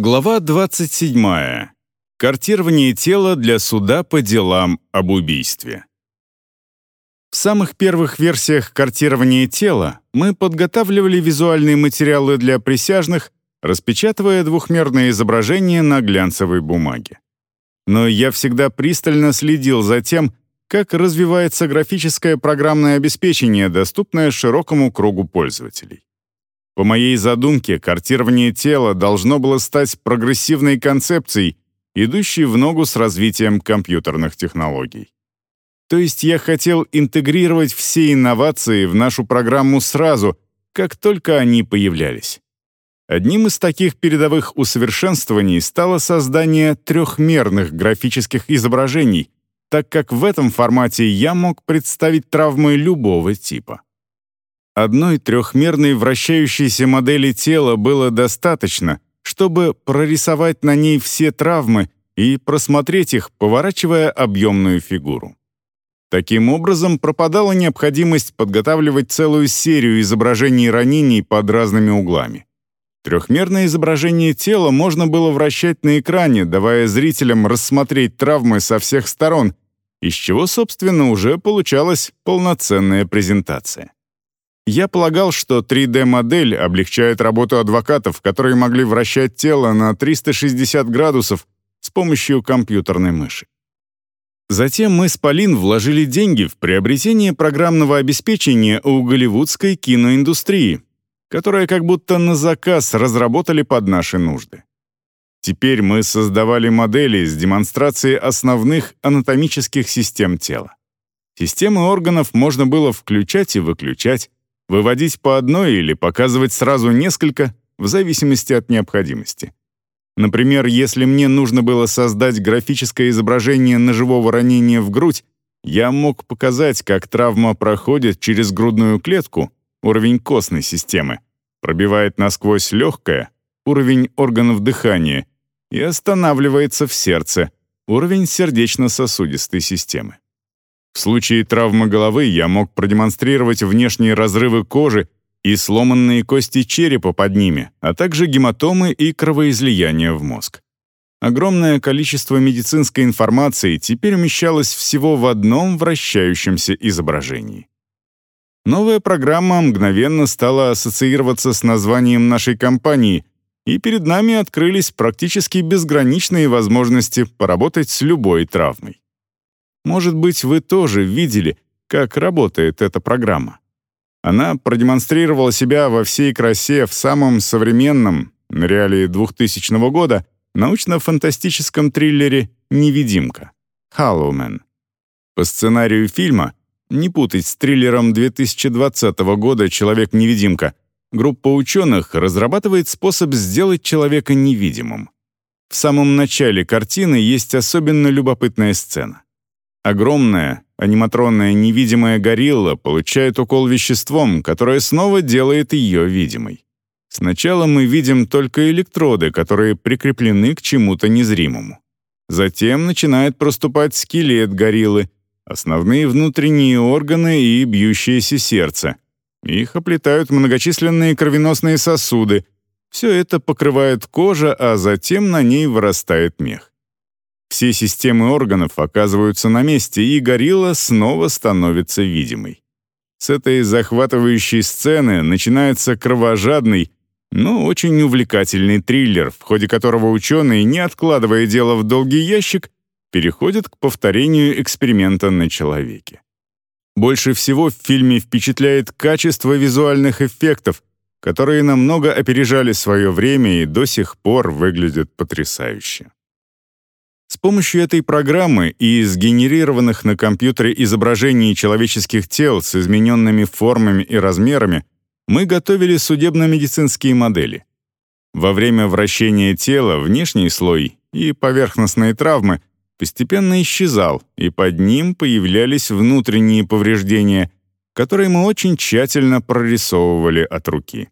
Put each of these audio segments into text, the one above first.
Глава 27. Картирование тела для суда по делам об убийстве. В самых первых версиях картирования тела мы подготавливали визуальные материалы для присяжных, распечатывая двухмерные изображения на глянцевой бумаге. Но я всегда пристально следил за тем, как развивается графическое программное обеспечение, доступное широкому кругу пользователей. По моей задумке, картирование тела должно было стать прогрессивной концепцией, идущей в ногу с развитием компьютерных технологий. То есть я хотел интегрировать все инновации в нашу программу сразу, как только они появлялись. Одним из таких передовых усовершенствований стало создание трехмерных графических изображений, так как в этом формате я мог представить травмы любого типа. Одной трехмерной вращающейся модели тела было достаточно, чтобы прорисовать на ней все травмы и просмотреть их, поворачивая объемную фигуру. Таким образом, пропадала необходимость подготавливать целую серию изображений ранений под разными углами. Трехмерное изображение тела можно было вращать на экране, давая зрителям рассмотреть травмы со всех сторон, из чего, собственно, уже получалась полноценная презентация. Я полагал, что 3D-модель облегчает работу адвокатов, которые могли вращать тело на 360 градусов с помощью компьютерной мыши. Затем мы с Полин вложили деньги в приобретение программного обеспечения у голливудской киноиндустрии, которое как будто на заказ разработали под наши нужды. Теперь мы создавали модели с демонстрацией основных анатомических систем тела. Системы органов можно было включать и выключать, выводить по одной или показывать сразу несколько, в зависимости от необходимости. Например, если мне нужно было создать графическое изображение ножевого ранения в грудь, я мог показать, как травма проходит через грудную клетку, уровень костной системы, пробивает насквозь легкое, уровень органов дыхания, и останавливается в сердце, уровень сердечно-сосудистой системы. В случае травмы головы я мог продемонстрировать внешние разрывы кожи и сломанные кости черепа под ними, а также гематомы и кровоизлияния в мозг. Огромное количество медицинской информации теперь умещалось всего в одном вращающемся изображении. Новая программа мгновенно стала ассоциироваться с названием нашей компании, и перед нами открылись практически безграничные возможности поработать с любой травмой. Может быть, вы тоже видели, как работает эта программа. Она продемонстрировала себя во всей красе в самом современном, на реалии 2000 года, научно-фантастическом триллере «Невидимка» «Халлоумен». По сценарию фильма, не путать с триллером 2020 года «Человек-невидимка», группа ученых разрабатывает способ сделать человека невидимым. В самом начале картины есть особенно любопытная сцена. Огромная, аниматронная невидимая горилла получает укол веществом, которое снова делает ее видимой. Сначала мы видим только электроды, которые прикреплены к чему-то незримому. Затем начинает проступать скелет гориллы, основные внутренние органы и бьющееся сердце. Их оплетают многочисленные кровеносные сосуды. Все это покрывает кожа, а затем на ней вырастает мех. Все системы органов оказываются на месте, и горилла снова становится видимой. С этой захватывающей сцены начинается кровожадный, но очень увлекательный триллер, в ходе которого ученые, не откладывая дело в долгий ящик, переходят к повторению эксперимента на человеке. Больше всего в фильме впечатляет качество визуальных эффектов, которые намного опережали свое время и до сих пор выглядят потрясающе. С помощью этой программы и сгенерированных на компьютере изображений человеческих тел с измененными формами и размерами мы готовили судебно-медицинские модели. Во время вращения тела внешний слой и поверхностные травмы постепенно исчезал, и под ним появлялись внутренние повреждения, которые мы очень тщательно прорисовывали от руки.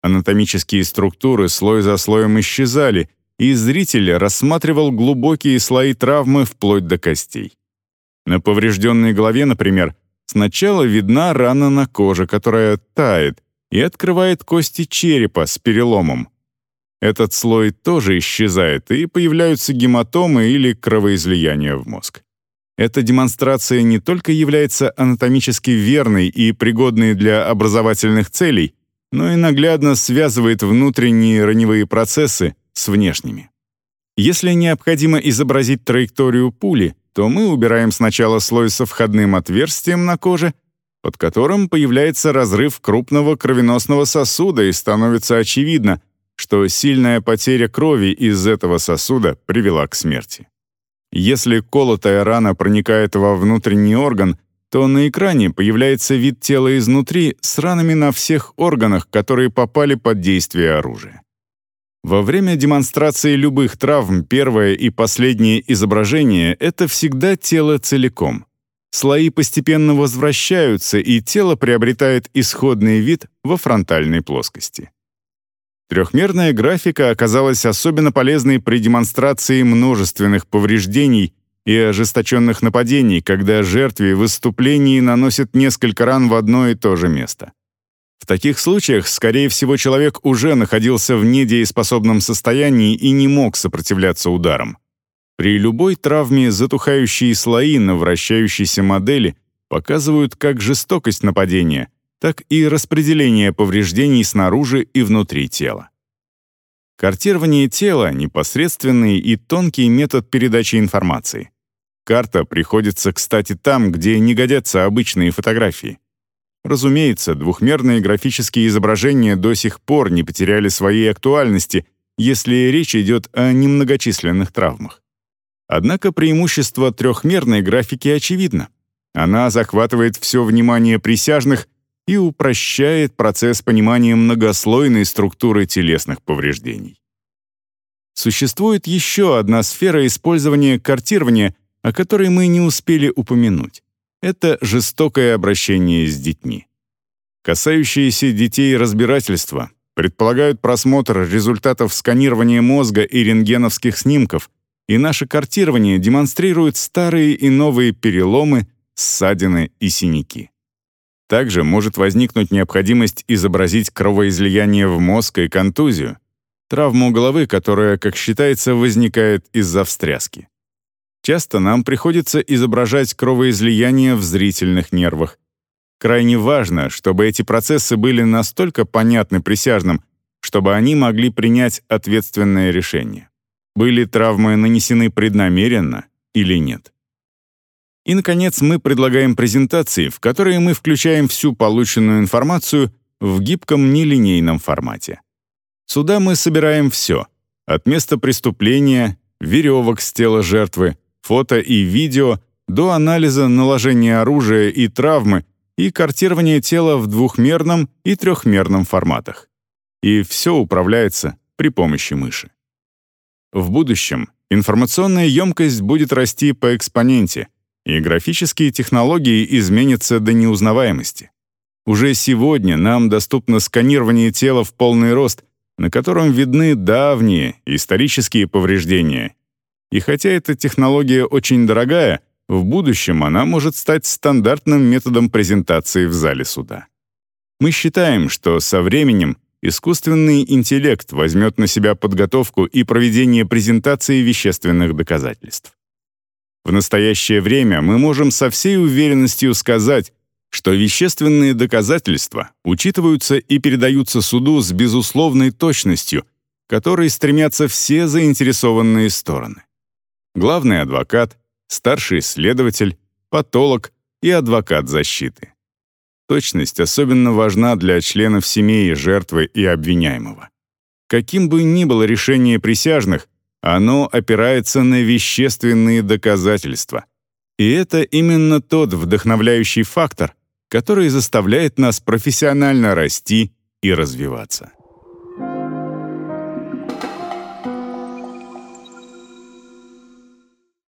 Анатомические структуры слой за слоем исчезали — и зритель рассматривал глубокие слои травмы вплоть до костей. На поврежденной голове, например, сначала видна рана на коже, которая тает и открывает кости черепа с переломом. этот слой тоже исчезает, и появляются гематомы или кровоизлияния в мозг. Эта демонстрация не только является анатомически верной и пригодной для образовательных целей, но и наглядно связывает внутренние раневые процессы с внешними. Если необходимо изобразить траекторию пули, то мы убираем сначала слой со входным отверстием на коже, под которым появляется разрыв крупного кровеносного сосуда и становится очевидно, что сильная потеря крови из этого сосуда привела к смерти. Если колотая рана проникает во внутренний орган, то на экране появляется вид тела изнутри с ранами на всех органах, которые попали под действие оружия. Во время демонстрации любых травм первое и последнее изображение — это всегда тело целиком. Слои постепенно возвращаются, и тело приобретает исходный вид во фронтальной плоскости. Трехмерная графика оказалась особенно полезной при демонстрации множественных повреждений и ожесточенных нападений, когда жертве в выступлении наносят несколько ран в одно и то же место. В таких случаях, скорее всего, человек уже находился в недееспособном состоянии и не мог сопротивляться ударам. При любой травме затухающие слои на вращающейся модели показывают как жестокость нападения — так и распределение повреждений снаружи и внутри тела. Картирование тела — непосредственный и тонкий метод передачи информации. Карта приходится, кстати, там, где не годятся обычные фотографии. Разумеется, двухмерные графические изображения до сих пор не потеряли своей актуальности, если речь идет о немногочисленных травмах. Однако преимущество трехмерной графики очевидно. Она захватывает все внимание присяжных и упрощает процесс понимания многослойной структуры телесных повреждений. Существует еще одна сфера использования картирования, о которой мы не успели упомянуть. Это жестокое обращение с детьми. Касающиеся детей разбирательства предполагают просмотр результатов сканирования мозга и рентгеновских снимков, и наше картирование демонстрирует старые и новые переломы, ссадины и синяки. Также может возникнуть необходимость изобразить кровоизлияние в мозг и контузию, травму головы, которая, как считается, возникает из-за встряски. Часто нам приходится изображать кровоизлияние в зрительных нервах. Крайне важно, чтобы эти процессы были настолько понятны присяжным, чтобы они могли принять ответственное решение. Были травмы нанесены преднамеренно или нет. И, наконец, мы предлагаем презентации, в которые мы включаем всю полученную информацию в гибком нелинейном формате. Сюда мы собираем все — от места преступления, веревок с тела жертвы, фото и видео, до анализа наложения оружия и травмы и картирования тела в двухмерном и трехмерном форматах. И все управляется при помощи мыши. В будущем информационная емкость будет расти по экспоненте — и графические технологии изменятся до неузнаваемости. Уже сегодня нам доступно сканирование тела в полный рост, на котором видны давние исторические повреждения. И хотя эта технология очень дорогая, в будущем она может стать стандартным методом презентации в зале суда. Мы считаем, что со временем искусственный интеллект возьмет на себя подготовку и проведение презентации вещественных доказательств. В настоящее время мы можем со всей уверенностью сказать, что вещественные доказательства учитываются и передаются суду с безусловной точностью, которой стремятся все заинтересованные стороны. Главный адвокат, старший следователь, патолог и адвокат защиты. Точность особенно важна для членов семьи жертвы и обвиняемого. Каким бы ни было решение присяжных, оно опирается на вещественные доказательства. И это именно тот вдохновляющий фактор, который заставляет нас профессионально расти и развиваться.